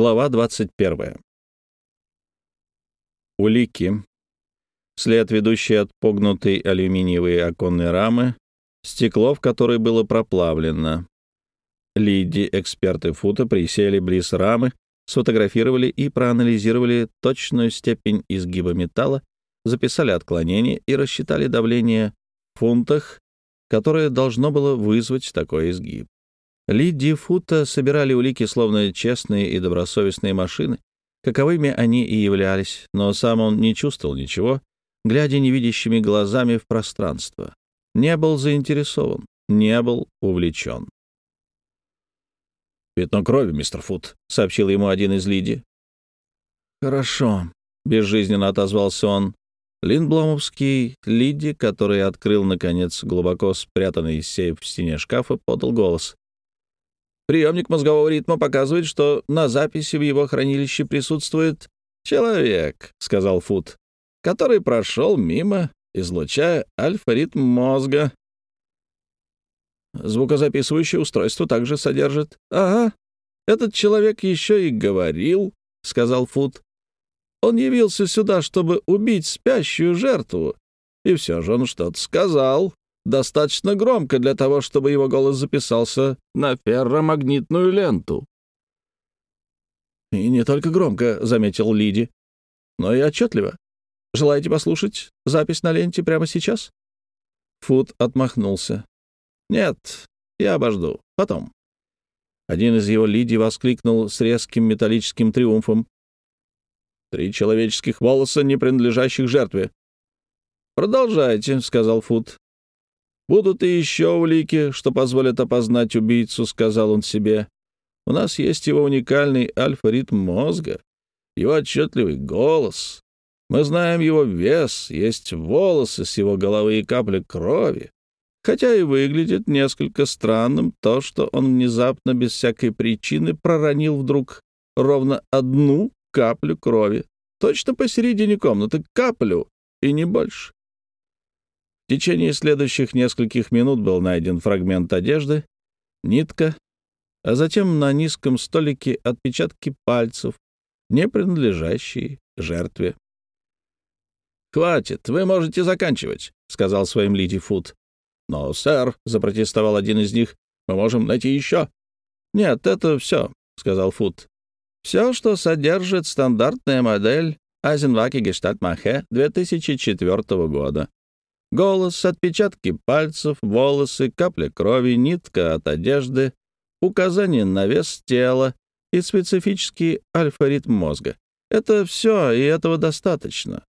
Глава 21. Улики. След, ведущий от погнутой алюминиевой оконной рамы, стекло, в которой было проплавлено. Лиди, эксперты фута, присели близ рамы, сфотографировали и проанализировали точную степень изгиба металла, записали отклонение и рассчитали давление в фунтах, которое должно было вызвать такой изгиб. Лидди Фута собирали улики словно честные и добросовестные машины, каковыми они и являлись, но сам он не чувствовал ничего, глядя невидящими глазами в пространство. Не был заинтересован, не был увлечен. «Пятно крови, мистер Фут», — сообщил ему один из Лиди. «Хорошо», — безжизненно отозвался он. Линдбломовский Лиди, который открыл, наконец, глубоко спрятанный сейф в стене шкафа, подал голос. Приемник мозгового ритма показывает, что на записи в его хранилище присутствует человек, — сказал Фуд, — который прошел мимо, излучая альфа-ритм мозга. Звукозаписывающее устройство также содержит... Ага, этот человек еще и говорил, — сказал Фуд. Он явился сюда, чтобы убить спящую жертву, и все же он что-то сказал достаточно громко для того, чтобы его голос записался на ферромагнитную ленту. «И не только громко», — заметил Лиди, — «но и отчетливо. Желаете послушать запись на ленте прямо сейчас?» Фуд отмахнулся. «Нет, я обожду. Потом». Один из его Лиди воскликнул с резким металлическим триумфом. «Три человеческих волоса, не принадлежащих жертве». «Продолжайте», — сказал Фуд. «Будут и еще улики, что позволят опознать убийцу», — сказал он себе. «У нас есть его уникальный альфа-ритм мозга, его отчетливый голос. Мы знаем его вес, есть волосы с его головы и капли крови. Хотя и выглядит несколько странным то, что он внезапно, без всякой причины, проронил вдруг ровно одну каплю крови. Точно посередине комнаты, каплю, и не больше. В течение следующих нескольких минут был найден фрагмент одежды, нитка, а затем на низком столике отпечатки пальцев, не принадлежащие жертве. «Хватит, вы можете заканчивать», — сказал своим Лиди Фуд. «Но, сэр», — запротестовал один из них, — «мы можем найти еще». «Нет, это все», — сказал Фуд. «Все, что содержит стандартная модель Айзенваки Гештальт-Махе 2004 года. Голос, отпечатки пальцев, волосы, капля крови, нитка от одежды, указание на вес тела и специфический альфа-ритм мозга. Это все, и этого достаточно.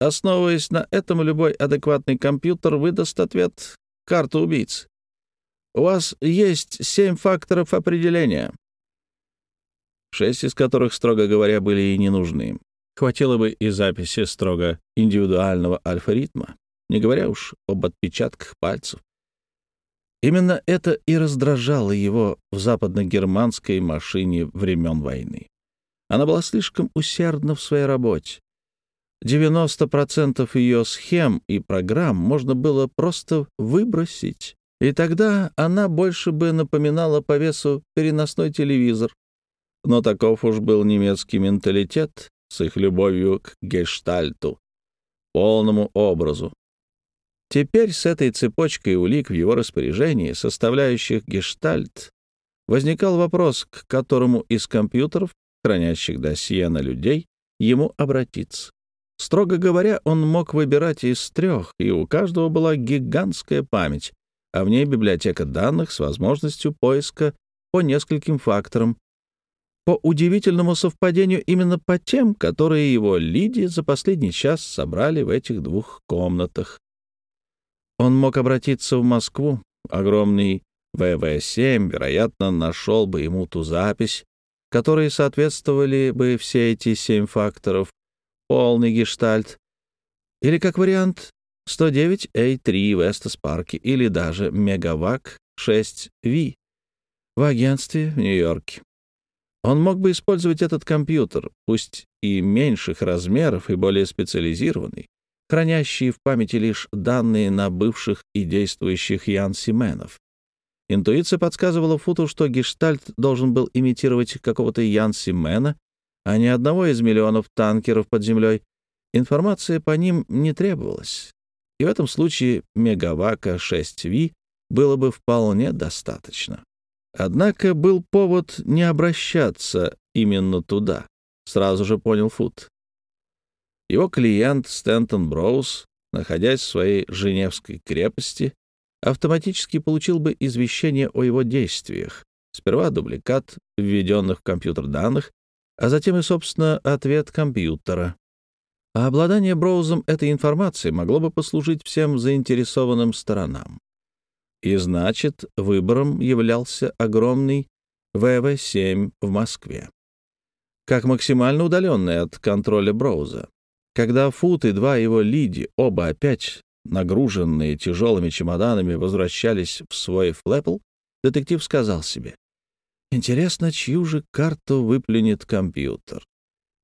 Основываясь на этом, любой адекватный компьютер выдаст ответ «карта убийц». У вас есть семь факторов определения, шесть из которых, строго говоря, были и не нужны. Хватило бы и записи строго индивидуального альфа-ритма не говоря уж об отпечатках пальцев. Именно это и раздражало его в западно-германской машине времен войны. Она была слишком усердна в своей работе. 90% ее схем и программ можно было просто выбросить, и тогда она больше бы напоминала по весу переносной телевизор. Но таков уж был немецкий менталитет с их любовью к гештальту, полному образу, Теперь с этой цепочкой улик в его распоряжении, составляющих гештальт, возникал вопрос, к которому из компьютеров, хранящих досье на людей, ему обратиться. Строго говоря, он мог выбирать из трех, и у каждого была гигантская память, а в ней библиотека данных с возможностью поиска по нескольким факторам, по удивительному совпадению именно по тем, которые его Лиди за последний час собрали в этих двух комнатах. Он мог обратиться в Москву. Огромный ВВ-7, вероятно, нашел бы ему ту запись, которой соответствовали бы все эти семь факторов, полный гештальт, или, как вариант, 109A3 в Эстес-парке, или даже Мегавак 6V в агентстве в Нью-Йорке. Он мог бы использовать этот компьютер, пусть и меньших размеров и более специализированный, хранящие в памяти лишь данные на бывших и действующих Ян Сименов. Интуиция подсказывала Футу, что гештальт должен был имитировать какого-то Янси Мэна, а не одного из миллионов танкеров под землей. Информация по ним не требовалась. И в этом случае Мегавака 6V было бы вполне достаточно. Однако был повод не обращаться именно туда, сразу же понял Фут. Его клиент Стентон Броуз, находясь в своей Женевской крепости, автоматически получил бы извещение о его действиях. Сперва дубликат введенных в компьютер данных, а затем и, собственно, ответ компьютера. А обладание Броузом этой информацией могло бы послужить всем заинтересованным сторонам. И значит, выбором являлся огромный ВВ-7 в Москве. Как максимально удаленный от контроля Броуза. Когда Фут и два его лиди, оба опять нагруженные тяжелыми чемоданами, возвращались в свой флэпл, детектив сказал себе, «Интересно, чью же карту выплюнет компьютер?»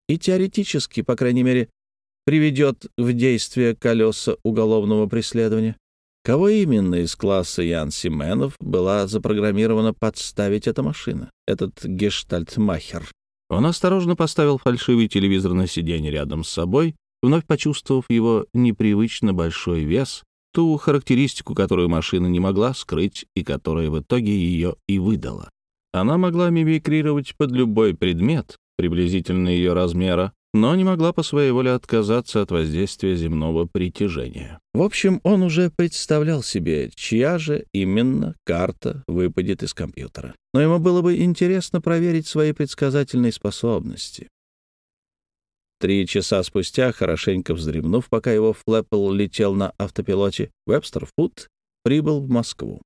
И теоретически, по крайней мере, приведет в действие колеса уголовного преследования. Кого именно из класса Ян Сименов была запрограммирована подставить эта машина, этот гештальтмахер? Он осторожно поставил фальшивый телевизор на сиденье рядом с собой, вновь почувствовав его непривычно большой вес, ту характеристику, которую машина не могла скрыть и которая в итоге ее и выдала. Она могла мимикрировать под любой предмет, приблизительно ее размера, но не могла по своей воле отказаться от воздействия земного притяжения. В общем, он уже представлял себе, чья же именно карта выпадет из компьютера. Но ему было бы интересно проверить свои предсказательные способности. Три часа спустя, хорошенько вздремнув, пока его Флэппл летел на автопилоте, Вебстер Фуд прибыл в Москву.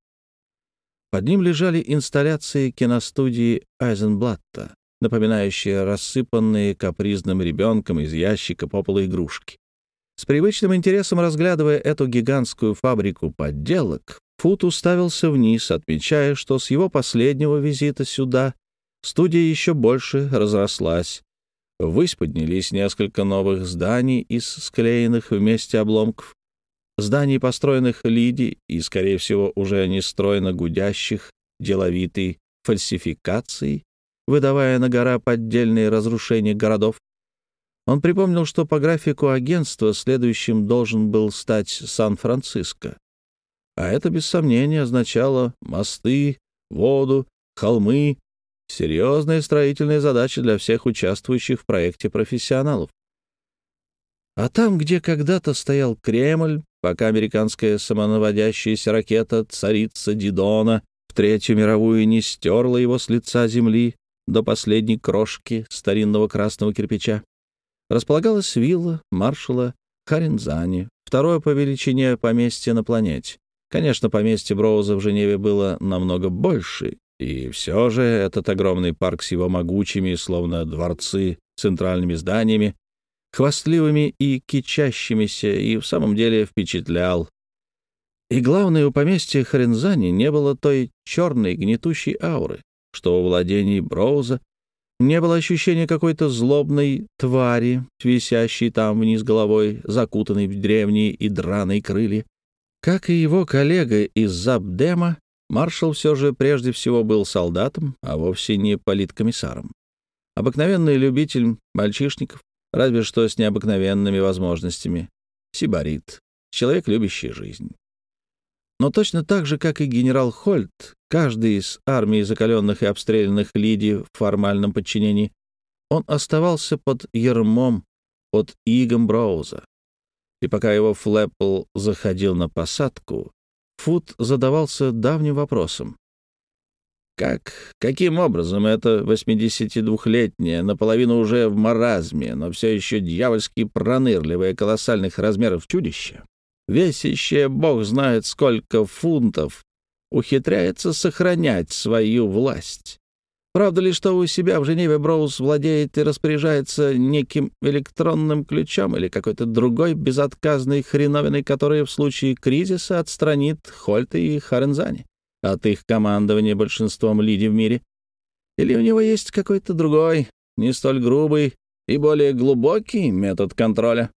Под ним лежали инсталляции киностудии Айзенблатта, напоминающие рассыпанные капризным ребенком из ящика по полу игрушки. С привычным интересом разглядывая эту гигантскую фабрику подделок, Фут уставился вниз, отмечая, что с его последнего визита сюда студия еще больше разрослась. Ввысь поднялись несколько новых зданий из склеенных вместе обломков. Зданий, построенных Лиди и, скорее всего, уже нестройно гудящих, деловитой фальсификацией, выдавая на гора поддельные разрушения городов. Он припомнил, что по графику агентства следующим должен был стать Сан-Франциско. А это, без сомнения, означало мосты, воду, холмы, серьезная строительная задача для всех участвующих в проекте профессионалов. А там, где когда-то стоял Кремль, пока американская самонаводящаяся ракета «Царица Дидона» в Третью мировую не стерла его с лица земли, до последней крошки старинного красного кирпича, располагалась вилла маршала Харинзани, второе по величине поместье на планете. Конечно, поместье Броуза в Женеве было намного больше, и все же этот огромный парк с его могучими, словно дворцы, центральными зданиями, хвастливыми и кичащимися, и в самом деле впечатлял. И главное, у поместья Харензани не было той черной гнетущей ауры, что у владений Броуза не было ощущения какой-то злобной твари, висящей там вниз головой, закутанной в древние и драные крылья. Как и его коллега из Забдема, маршал все же прежде всего был солдатом, а вовсе не политкомиссаром. Обыкновенный любитель мальчишников, разве что с необыкновенными возможностями. Сибарит, человек, любящий жизнь. Но точно так же, как и генерал Хольт, каждый из армии закаленных и обстрелянных Лидий в формальном подчинении, он оставался под ермом, под игом Броуза. И пока его Флэппл заходил на посадку, Фут задавался давним вопросом. Как, каким образом это 82-летняя, наполовину уже в маразме, но все еще дьявольски пронырливое колоссальных размеров чудище весящее бог знает сколько фунтов, ухитряется сохранять свою власть. Правда ли, что у себя в Женеве Броуз владеет и распоряжается неким электронным ключом или какой-то другой безотказной хреновиной, которая в случае кризиса отстранит Хольта и Харензани от их командования большинством лидий в мире? Или у него есть какой-то другой, не столь грубый и более глубокий метод контроля?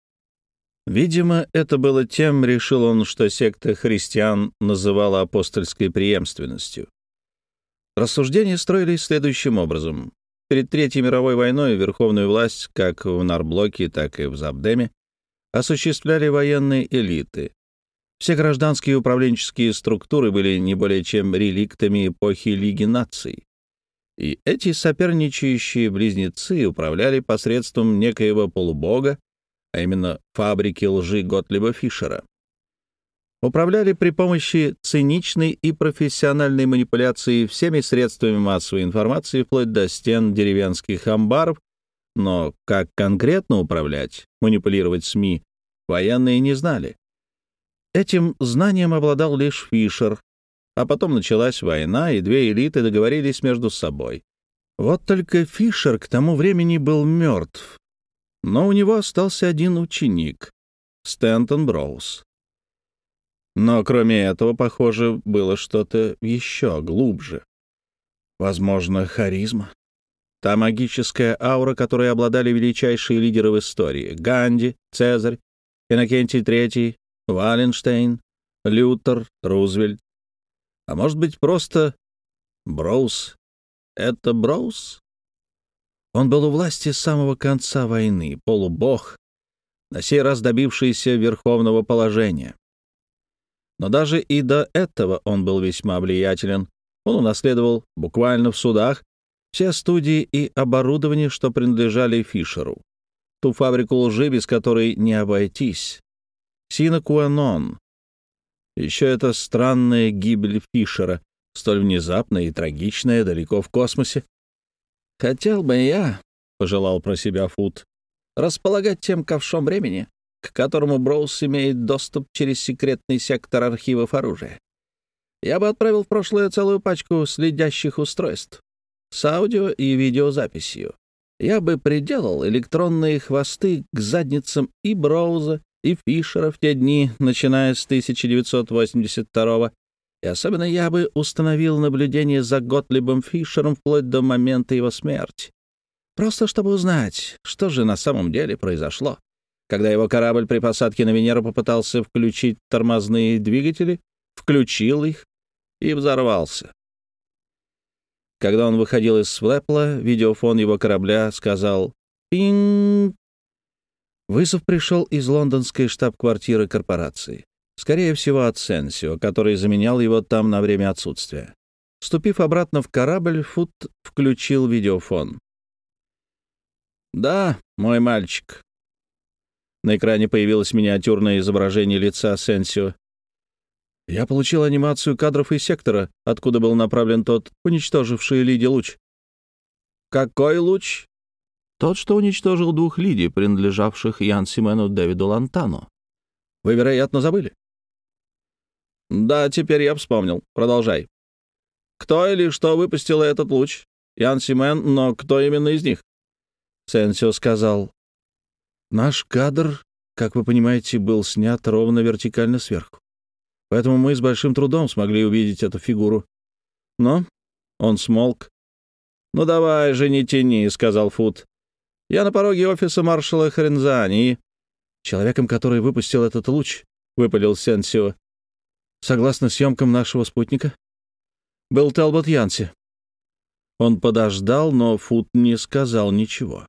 Видимо, это было тем, решил он, что секта христиан называла апостольской преемственностью. Рассуждения строились следующим образом. Перед Третьей мировой войной верховную власть, как в Нарблоке, так и в Забдеме, осуществляли военные элиты. Все гражданские управленческие структуры были не более чем реликтами эпохи Лиги наций. И эти соперничающие близнецы управляли посредством некоего полубога, а именно фабрики лжи Готлиба Фишера. Управляли при помощи циничной и профессиональной манипуляции всеми средствами массовой информации, вплоть до стен деревенских амбаров, но как конкретно управлять, манипулировать СМИ, военные не знали. Этим знанием обладал лишь Фишер, а потом началась война, и две элиты договорились между собой. Вот только Фишер к тому времени был мертв, но у него остался один ученик — Стэнтон Броуз. Но кроме этого, похоже, было что-то еще глубже. Возможно, харизма. Та магическая аура, которой обладали величайшие лидеры в истории — Ганди, Цезарь, Иннокентий III, Валенштейн, Лютер, Рузвельт. А может быть, просто Броуз. Это Броуз? Он был у власти с самого конца войны, полубог, на сей раз добившийся верховного положения. Но даже и до этого он был весьма влиятелен. Он унаследовал буквально в судах все студии и оборудование, что принадлежали Фишеру. Ту фабрику лжи, без которой не обойтись. Синакуанон. Еще эта странная гибель Фишера, столь внезапная и трагичная, далеко в космосе. «Хотел бы я», — пожелал про себя Фуд, — «располагать тем ковшом времени, к которому Броуз имеет доступ через секретный сектор архивов оружия. Я бы отправил в прошлое целую пачку следящих устройств с аудио и видеозаписью. Я бы приделал электронные хвосты к задницам и Броуза, и Фишера в те дни, начиная с 1982 года, и особенно я бы установил наблюдение за Готлибом Фишером вплоть до момента его смерти. Просто чтобы узнать, что же на самом деле произошло. Когда его корабль при посадке на Венеру попытался включить тормозные двигатели, включил их и взорвался. Когда он выходил из Свепла, видеофон его корабля сказал «Пинг». Вызов пришел из лондонской штаб-квартиры корпорации. Скорее всего, от Сенсио, который заменял его там на время отсутствия. Ступив обратно в корабль, Фут включил видеофон. «Да, мой мальчик». На экране появилось миниатюрное изображение лица Сенсио. Я получил анимацию кадров из сектора, откуда был направлен тот, уничтоживший Лиди луч. «Какой луч?» «Тот, что уничтожил двух Лиди, принадлежавших Ян Симену Дэвиду Лантану. Вы, вероятно, забыли?» «Да, теперь я вспомнил. Продолжай. Кто или что выпустило этот луч? Ян Симен, но кто именно из них?» Сенсио сказал. «Наш кадр, как вы понимаете, был снят ровно вертикально сверху. Поэтому мы с большим трудом смогли увидеть эту фигуру. Но он смолк. «Ну давай же, не тяни», — сказал Фуд. «Я на пороге офиса маршала Хрензани и...» «Человеком, который выпустил этот луч», — выпалил Сенсио, согласно съемкам нашего спутника, был Талбот Янси. Он подождал, но Фут не сказал ничего.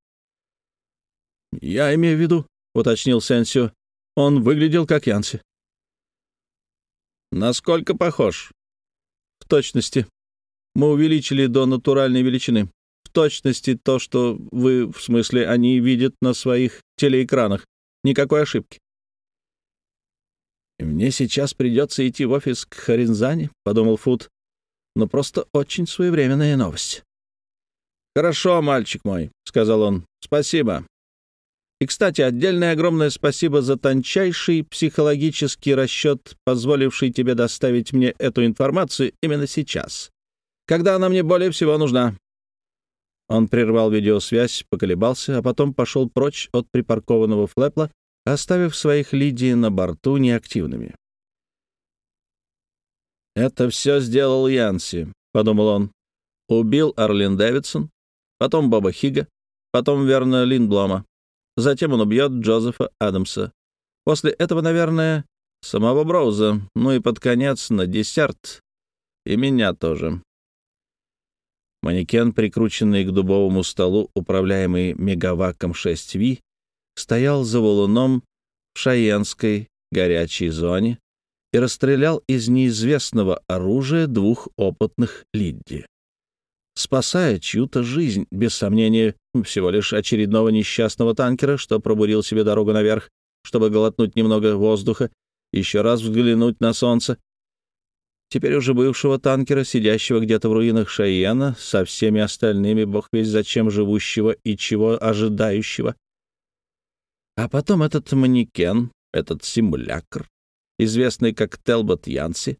«Я имею в виду», — уточнил Сенсио, — «он выглядел как Янси». «Насколько похож?» «В точности. Мы увеличили до натуральной величины. В точности то, что вы, в смысле, они видят на своих телеэкранах. Никакой ошибки. «Мне сейчас придется идти в офис к Харинзане», — подумал Фуд. «Но просто очень своевременная новость». «Хорошо, мальчик мой», — сказал он. «Спасибо. И, кстати, отдельное огромное спасибо за тончайший психологический расчет, позволивший тебе доставить мне эту информацию именно сейчас, когда она мне более всего нужна». Он прервал видеосвязь, поколебался, а потом пошел прочь от припаркованного флепла оставив своих Лидии на борту неактивными. «Это все сделал Янси», — подумал он. «Убил Арлин Дэвидсон, потом Боба Хига, потом Верна Линдблома. Затем он убьет Джозефа Адамса. После этого, наверное, самого Броуза, ну и под конец на десерт. И меня тоже. Манекен, прикрученный к дубовому столу, управляемый мегаваком 6V, стоял за валуном в Шаенской горячей зоне и расстрелял из неизвестного оружия двух опытных Лидди. Спасая чью-то жизнь, без сомнения, всего лишь очередного несчастного танкера, что пробурил себе дорогу наверх, чтобы глотнуть немного воздуха, еще раз взглянуть на солнце. Теперь уже бывшего танкера, сидящего где-то в руинах Шайена, со всеми остальными, бог весь зачем живущего и чего ожидающего. А потом этот манекен, этот симулякр, известный как Телбот Янси,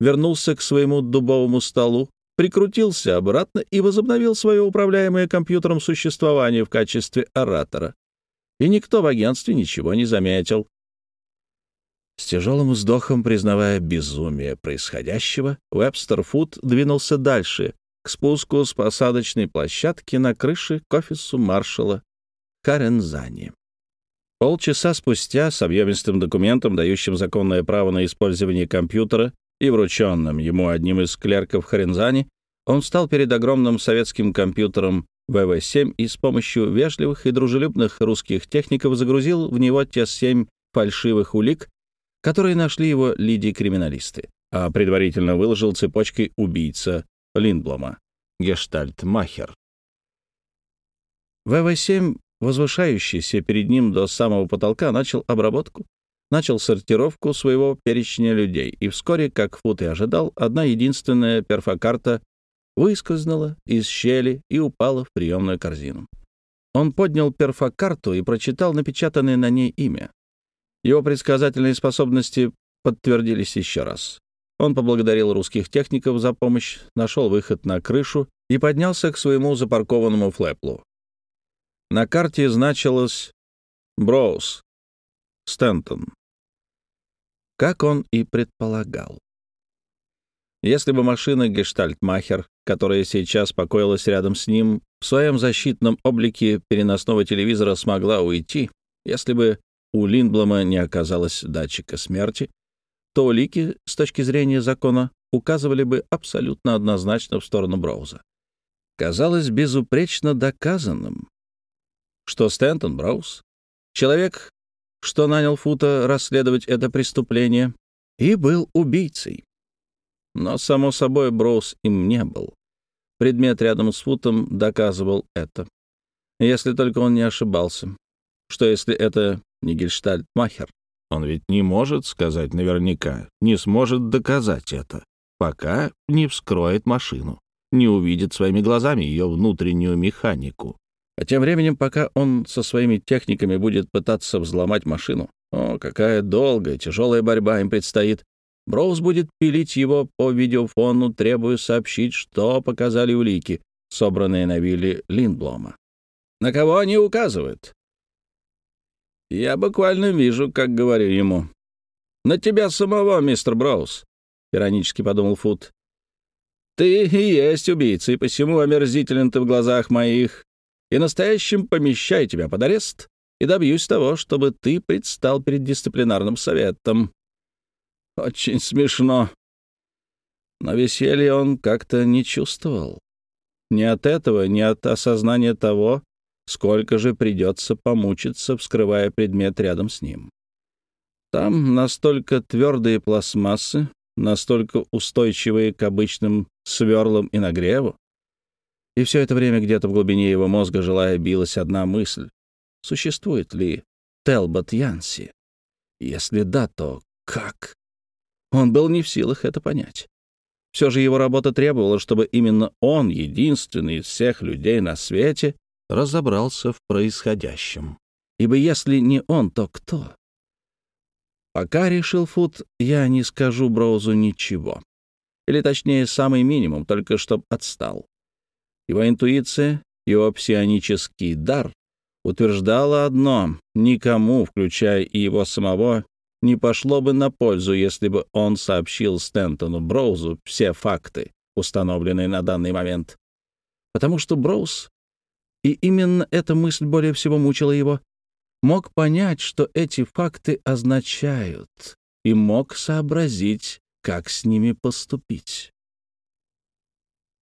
вернулся к своему дубовому столу, прикрутился обратно и возобновил свое управляемое компьютером существование в качестве оратора. И никто в агентстве ничего не заметил. С тяжелым вздохом, признавая безумие происходящего, Вебстер Фуд двинулся дальше, к спуску с посадочной площадки на крыше к офису маршала Карензани. Полчаса спустя с объемистым документом, дающим законное право на использование компьютера и врученным ему одним из клерков Харензани, он встал перед огромным советским компьютером ВВ-7 и с помощью вежливых и дружелюбных русских техников загрузил в него те семь фальшивых улик, которые нашли его лиди-криминалисты, а предварительно выложил цепочкой убийца Линдблома, гештальтмахер. ВВ-7 возвышающийся перед ним до самого потолка, начал обработку, начал сортировку своего перечня людей, и вскоре, как Фут и ожидал, одна единственная перфокарта выскользнула из щели и упала в приемную корзину. Он поднял перфокарту и прочитал напечатанное на ней имя. Его предсказательные способности подтвердились еще раз. Он поблагодарил русских техников за помощь, нашел выход на крышу и поднялся к своему запаркованному флэплу. На карте значилось Броуз, Стентон. Как он и предполагал. Если бы машина Гештальтмахер, которая сейчас покоилась рядом с ним, в своем защитном облике переносного телевизора смогла уйти, если бы у Линдблома не оказалось датчика смерти, то улики, с точки зрения закона, указывали бы абсолютно однозначно в сторону Броуза. Казалось безупречно доказанным, что Стэнтон Браус, человек, что нанял Фута расследовать это преступление, и был убийцей. Но, само собой, Броуз им не был. Предмет рядом с Футом доказывал это. Если только он не ошибался. Что если это не Гельштальтмахер? Он ведь не может сказать наверняка, не сможет доказать это, пока не вскроет машину, не увидит своими глазами ее внутреннюю механику. А тем временем, пока он со своими техниками будет пытаться взломать машину, о, какая долгая, тяжелая борьба им предстоит. Броуз будет пилить его по видеофону, требуя сообщить, что показали улики, собранные на вилле Линдблома. На кого они указывают? Я буквально вижу, как говорю ему. «На тебя самого, мистер Броуз», — иронически подумал Фуд. «Ты и есть убийца, и посему омерзителен ты в глазах моих и настоящим помещаю тебя под арест и добьюсь того, чтобы ты предстал перед дисциплинарным советом. Очень смешно. Но веселья он как-то не чувствовал. Ни от этого, ни от осознания того, сколько же придется помучиться, вскрывая предмет рядом с ним. Там настолько твердые пластмассы, настолько устойчивые к обычным сверлам и нагреву, и все это время где-то в глубине его мозга желая билась одна мысль. Существует ли Телбот Янси? Если да, то как? Он был не в силах это понять. Все же его работа требовала, чтобы именно он, единственный из всех людей на свете, разобрался в происходящем. Ибо если не он, то кто? Пока, решил Фуд, я не скажу Броузу ничего. Или точнее, самый минимум, только чтоб отстал. Его интуиция, его псионический дар утверждала одно — никому, включая и его самого, не пошло бы на пользу, если бы он сообщил Стентону Броузу все факты, установленные на данный момент. Потому что Броуз, и именно эта мысль более всего мучила его, мог понять, что эти факты означают, и мог сообразить, как с ними поступить.